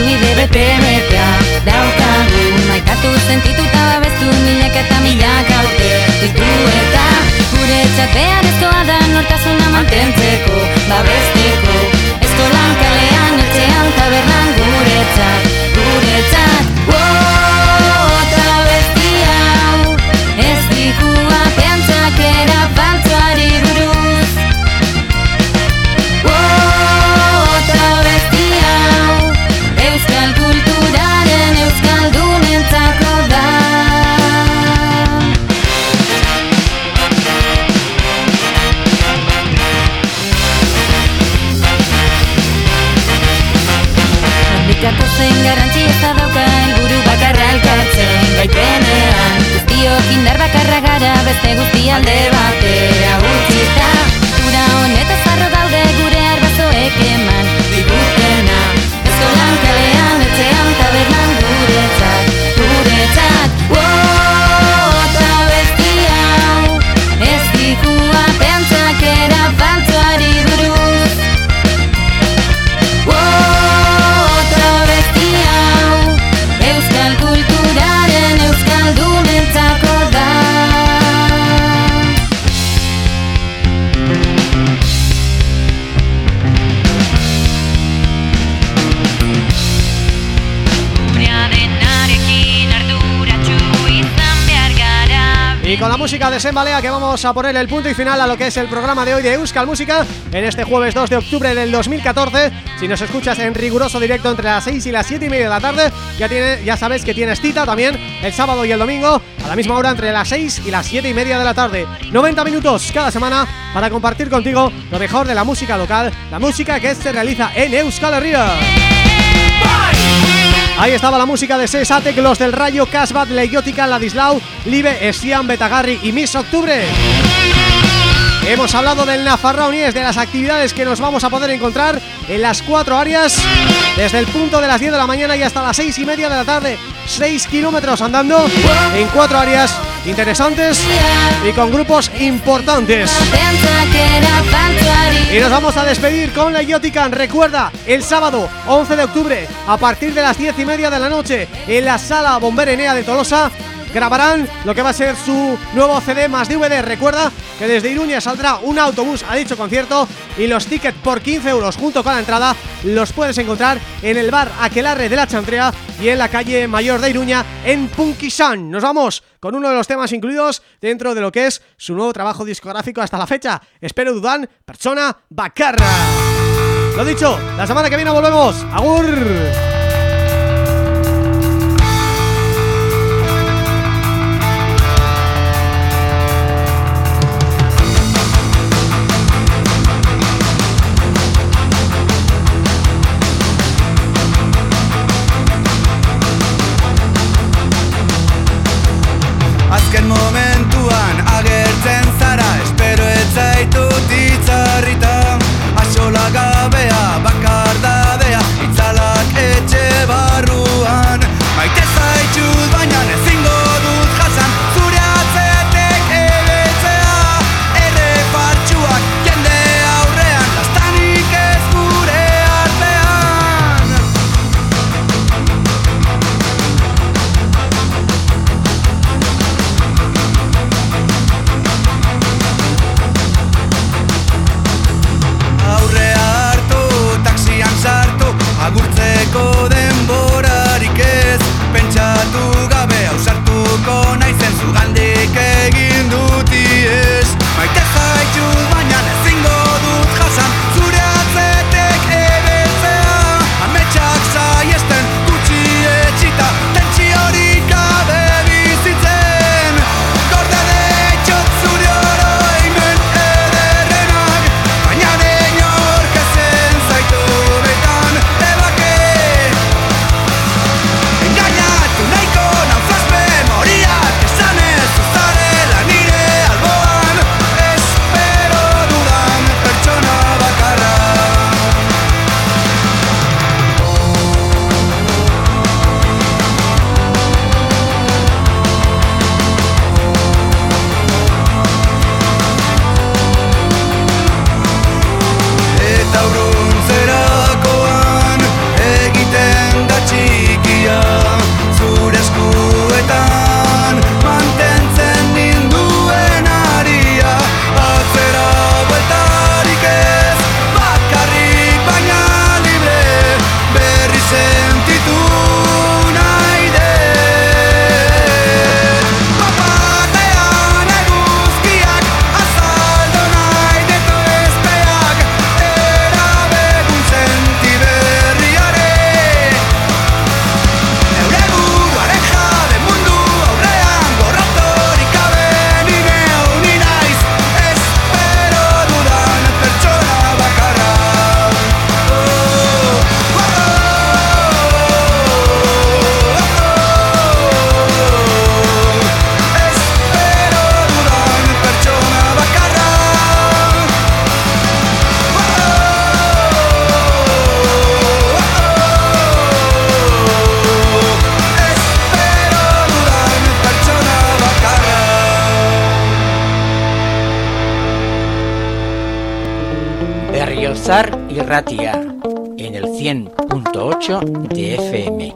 eskubide bete betea Daukagu maitatu sentituta babestu milak eta milak haute Ditu eta gure txatean ezkoa da nortasuna mantentzeko Babesteko. Eskolan kalean etxean tabernan guretzat Guretzat que vamos a poner el punto y final a lo que es el programa de hoy de Euskal Música en este jueves 2 de octubre del 2014. Si nos escuchas en riguroso directo entre las 6 y las 7 y media de la tarde, ya tiene, ya sabes que tienes cita también el sábado y el domingo a la misma hora entre las 6 y las 7 y media de la tarde. 90 minutos cada semana para compartir contigo lo mejor de la música local, la música que se realiza en Euskal Herria. Ahí estaba la música de Sesatek, los del Rayo, Casbat, Leiótica, Ladislau, Live, Estian, Betagarri y Miss Octubre. Hemos hablado del Nafarraunies, de las actividades que nos vamos a poder encontrar en las cuatro áreas, desde el punto de las 10 de la mañana y hasta las 6 y media de la tarde. 6 kilómetros andando en cuatro áreas interesantes y con grupos importantes. Y nos vamos a despedir con la Iotican. Recuerda, el sábado 11 de octubre, a partir de las 10 y media de la noche, en la Sala Bomberenea de Tolosa, grabarán lo que va a ser su nuevo CD más DVD. Recuerda que desde Iruña saldrá un autobús a dicho concierto y los tickets por 15 euros junto con la entrada los puedes encontrar en el bar Aquelarre de la Chantrea y en la calle Mayor de Iruña en Punkisan. Nos vamos con uno de los temas incluidos dentro de lo que es su nuevo trabajo discográfico hasta la fecha. Espero Dudan, Persona Bacarra. Lo dicho, la semana que viene volvemos. ¡Agur!